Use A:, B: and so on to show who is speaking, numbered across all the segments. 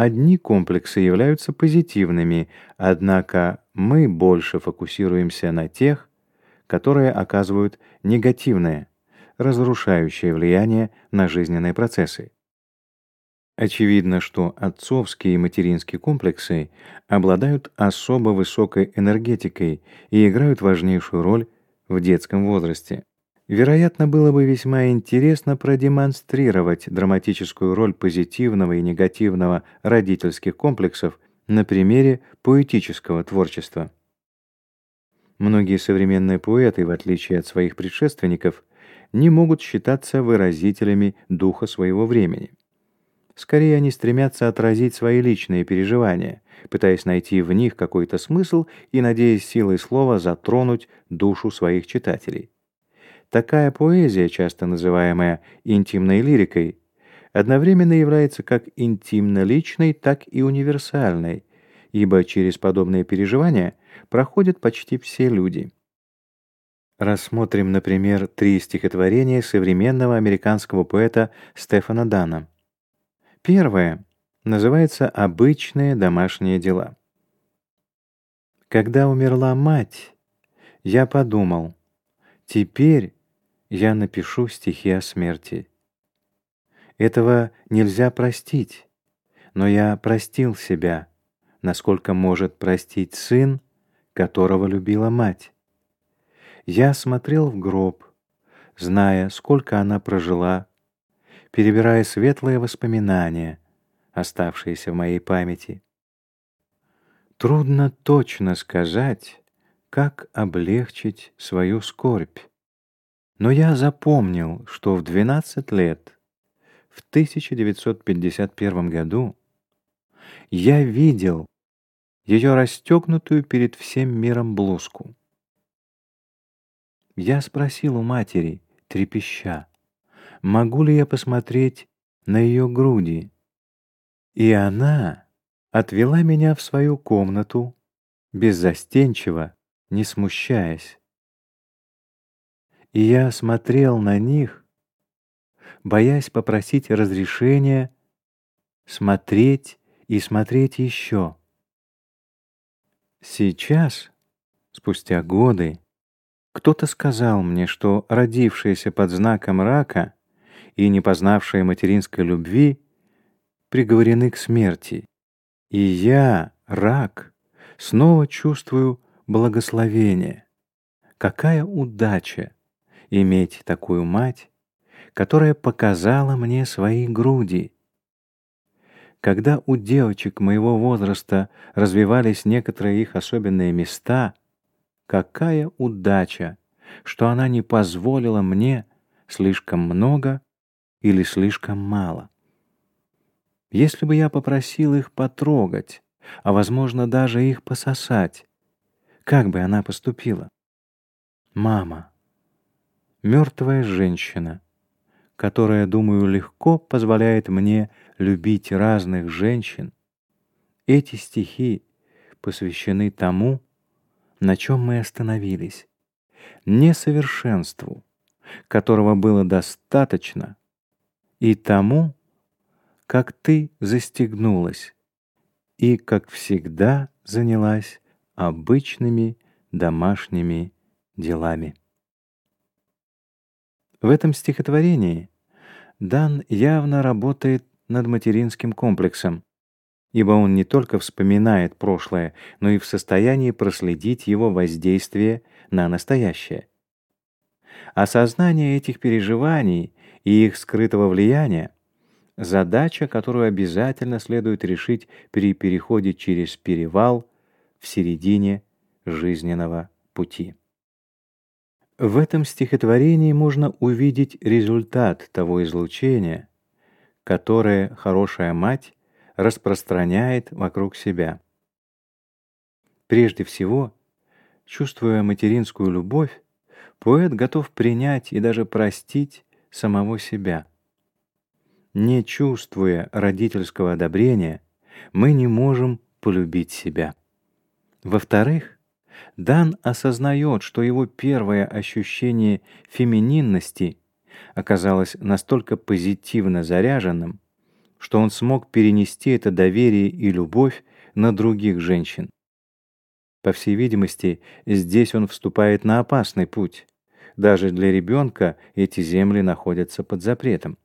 A: Одни комплексы являются позитивными, однако мы больше фокусируемся на тех, которые оказывают негативное, разрушающее влияние на жизненные процессы. Очевидно, что отцовские и материнские комплексы обладают особо высокой энергетикой и играют важнейшую роль в детском возрасте. Вероятно, было бы весьма интересно продемонстрировать драматическую роль позитивного и негативного родительских комплексов на примере поэтического творчества. Многие современные поэты, в отличие от своих предшественников, не могут считаться выразителями духа своего времени. Скорее, они стремятся отразить свои личные переживания, пытаясь найти в них какой-то смысл и надеясь силой слова затронуть душу своих читателей. Такая поэзия, часто называемая интимной лирикой, одновременно является как интимно личной, так и универсальной, ибо через подобные переживания проходят почти все люди. Рассмотрим, например, три стихотворения современного американского поэта Стефана Дана. Первое называется «Обычные домашние дела». Когда умерла мать, я подумал, теперь я напишу стихи о смерти. Этого нельзя простить, но я простил себя, насколько может простить сын, которого любила мать. Я смотрел в гроб, зная, сколько она прожила, перебирая светлые воспоминания, оставшиеся в моей памяти. Трудно точно сказать, как облегчить свою скорбь. Но я запомнил, что в 12 лет, в 1951 году, я видел ее расстегнутую перед всем миром блузку. Я спросил у матери, трепеща, могу ли я посмотреть на ее груди. И она отвела меня в свою комнату, беззастенчиво, не смущаясь и я смотрел на них, боясь попросить разрешения смотреть и смотреть еще. Сейчас, спустя годы, кто-то сказал мне, что родившиеся под знаком рака и не познавшие материнской любви приговорены к смерти. И я, рак, снова чувствую благословение. Какая удача иметь такую мать, которая показала мне свои груди. Когда у девочек моего возраста развивались некоторые их особенные места, какая удача, что она не позволила мне слишком много или слишком мало. Если бы я попросил их потрогать, а возможно даже их пососать, как бы она поступила? Мама, мертвая женщина, которая, думаю, легко позволяет мне любить разных женщин. Эти стихи посвящены тому, на чем мы остановились, несовершенству, которого было достаточно, и тому, как ты застегнулась и, как всегда, занялась обычными домашними делами. В этом стихотворении Дан явно работает над материнским комплексом, ибо он не только вспоминает прошлое, но и в состоянии проследить его воздействие на настоящее. Осознание этих переживаний и их скрытого влияния — задача, которую обязательно следует решить при переходе через перевал в середине жизненного пути. В этом стихотворении можно увидеть результат того излучения, которое хорошая мать распространяет вокруг себя. Прежде всего, чувствуя материнскую любовь, поэт готов принять и даже простить самого себя. Не чувствуя родительского одобрения, мы не можем полюбить себя. Во-вторых, Дан осознает, что его первое ощущение фемининности оказалось настолько позитивно заряженным, что он смог перенести это доверие и любовь на других женщин. По всей видимости, здесь он вступает на опасный путь. Даже для ребенка эти земли находятся под запретом.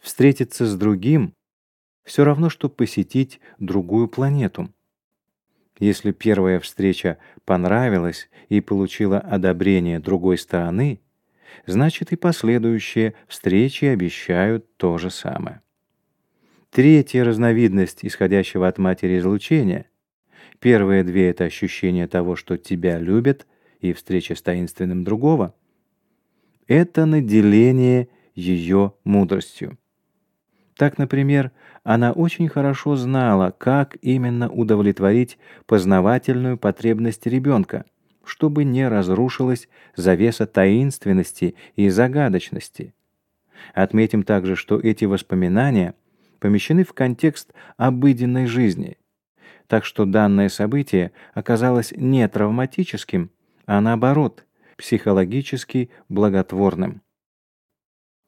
A: Встретиться с другим — все равно, что посетить другую планету. Если первая встреча понравилась и получила одобрение другой стороны, значит и последующие встречи обещают то же самое. Третья разновидность исходящего от матери излучения. Первые две — это ощущение того, что тебя любят, и встреча с таинственным другого. Это наделение ее мудростью. Так, например, она очень хорошо знала, как именно удовлетворить познавательную потребность ребенка, чтобы не разрушилась завеса таинственности и загадочности. Отметим также, что эти воспоминания помещены в контекст обыденной жизни, так что данное событие оказалось не травматическим, а наоборот, психологически благотворным.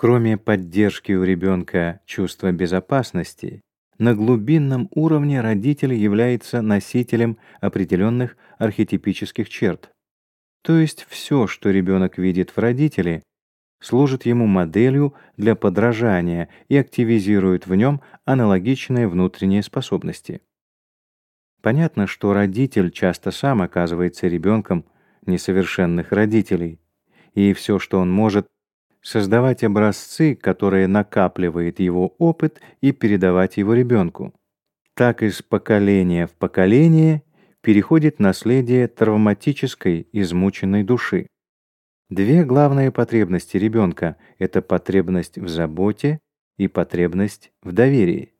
A: Кроме поддержки у ребенка чувства безопасности, на глубинном уровне родитель является носителем определенных архетипических черт. То есть все, что ребенок видит в родителе, служит ему моделью для подражания и активизирует в нем аналогичные внутренние способности. Понятно, что родитель часто сам оказывается ребенком несовершенных родителей, и все, что он может, создавать образцы, которые накапливает его опыт и передавать его ребенку. Так из поколения в поколение переходит наследие травматической, измученной души. Две главные потребности ребенка — это потребность в заботе и потребность в доверии.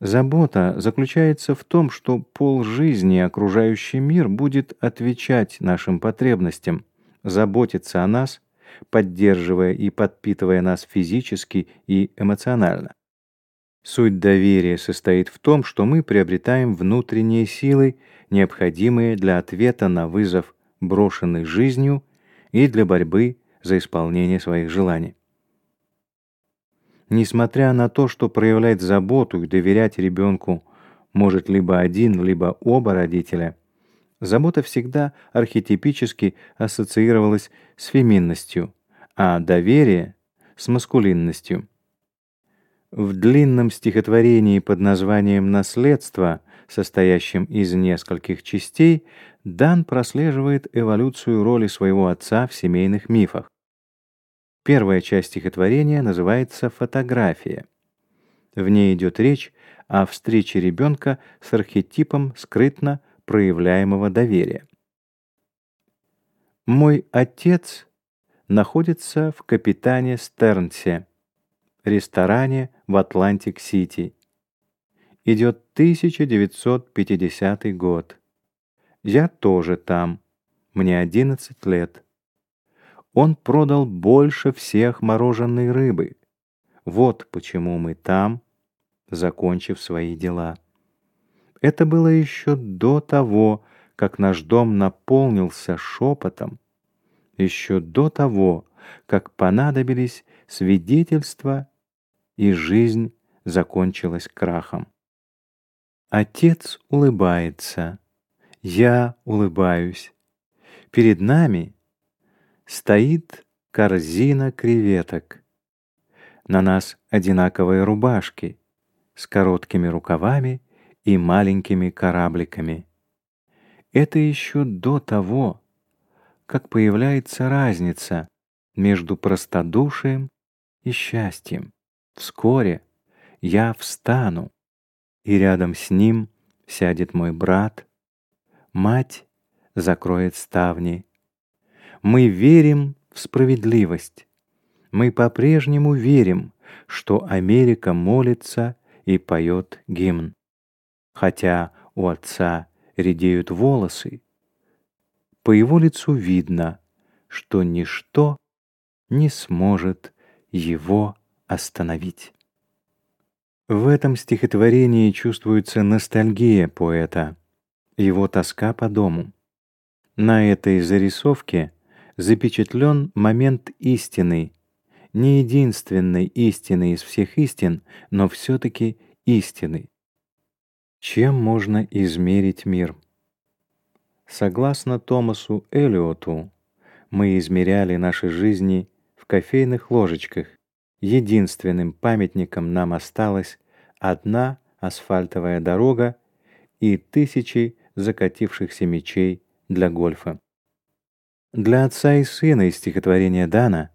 A: Забота заключается в том, что пол жизни, окружающий мир будет отвечать нашим потребностям, заботиться о нас, поддерживая и подпитывая нас физически и эмоционально. Суть доверия состоит в том, что мы приобретаем внутренние силы, необходимые для ответа на вызов, брошенный жизнью, и для борьбы за исполнение своих желаний. Несмотря на то, что проявлять заботу и доверять ребенку может либо один, либо оба родителя, забота всегда архетипически ассоциировалась с феминностью, а доверие — с маскулинностью. В длинном стихотворении под названием «Наследство», состоящем из нескольких частей, Дан прослеживает эволюцию роли своего отца в семейных мифах. Первая часть стихотворения называется «Фотография». В ней идет речь о встрече ребенка с архетипом скрытно проявляемого доверия. Мой отец находится в Капитане Стернсе, ресторане в Атлантик-Сити. Идет 1950 год. Я тоже там. Мне 11 лет. Он продал больше всех мороженой рыбы. Вот почему мы там, закончив свои дела. Это было еще до того, как наш дом наполнился шепотом, еще до того, как понадобились свидетельства, и жизнь закончилась крахом. Отец улыбается. Я улыбаюсь. Перед нами стоит корзина креветок. На нас одинаковые рубашки с короткими рукавами и маленькими корабликами. Это еще до того, как появляется разница между простодушием и счастьем. Вскоре я встану, и рядом с ним сядет мой брат, Мать закроет ставни. Мы верим в справедливость. Мы по-прежнему верим, что Америка молится и поет гимн. Хотя у отца редеют волосы, по его лицу видно, что ничто не сможет его остановить. В этом стихотворении чувствуется ностальгия поэта его тоска по дому. На этой зарисовке запечатлен момент истины, не единственной истиной из всех истин, но все-таки истиной. Чем можно измерить мир? Согласно Томасу Элиоту, мы измеряли наши жизни в кофейных ложечках. Единственным памятником нам осталась одна асфальтовая дорога и тысячи закатившихся мечей для гольфа. Для отца и сына из стихотворения Дана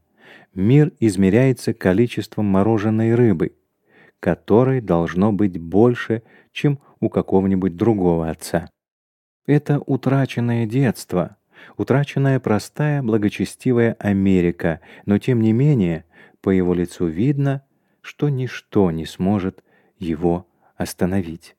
A: мир измеряется количеством мороженой рыбы, которой должно быть больше, чем у какого-нибудь другого отца. Это утраченное детство, утраченная простая благочестивая Америка, но тем не менее по его лицу видно, что ничто не сможет его остановить.